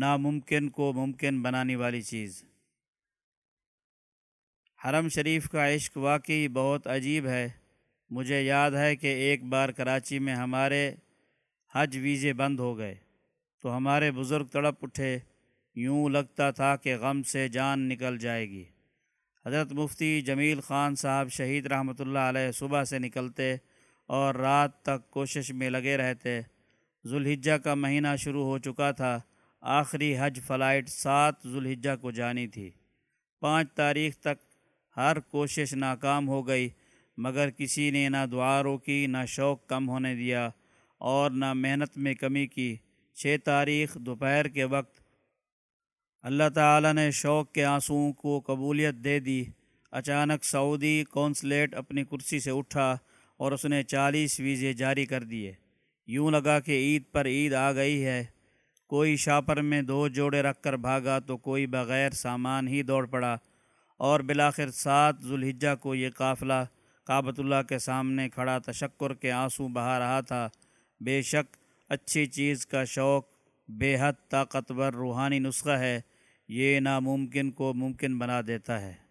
ناممکن کو ممکن بنانے والی چیز۔ حرم شریف کا عشق واقعی بہت عجیب ہے۔ مجھے یاد ہے کہ ایک بار کراچی میں ہمارے حج ویزے بند ہو گئے۔ تو ہمارے بزرگ تڑپ اٹھے۔ یوں لگتا تھا کہ غم سے جان نکل جائے گی۔ حضرت مفتی جمیل خان صاحب شہید رحمۃ اللہ علیہ صبح سے نکلتے اور رات تک کوشش میں لگے رہتے۔ ذوالحجہ کا مہینہ شروع ہو چکا تھا۔ آخری حج فلائٹ سات ذوالحجہ کو جانی تھی۔ پانچ تاریخ تک ہر کوشش ناکام ہو گئی، مگر کسی نے نہ دعا روکی، نہ شوق کم ہونے دیا اور نہ محنت میں کمی کی۔ چھ تاریخ دوپہر کے وقت اللہ تعالیٰ نے شوق کے آنسوؤں کو قبولیت دے دی۔ اچانک سعودی کونسلیٹ اپنی کرسی سے اٹھا اور اس نے چالیس ویزے جاری کر دیے۔ یوں لگا کہ عید پر عید آ گئی ہے۔ کوئی شاپر میں دو جوڑے رکھ کر بھاگا تو کوئی بغیر سامان ہی دوڑ پڑا۔ اور بلاخر سات ذوالحجہ کو یہ قافلہ کعبۃ اللہ کے سامنے کھڑا تشکر کے آنسو بہا رہا تھا۔ بے شک اچھی چیز کا شوق بے حد طاقتور روحانی نسخہ ہے۔ یہ ناممکن کو ممکن بنا دیتا ہے۔